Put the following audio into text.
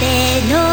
cadena.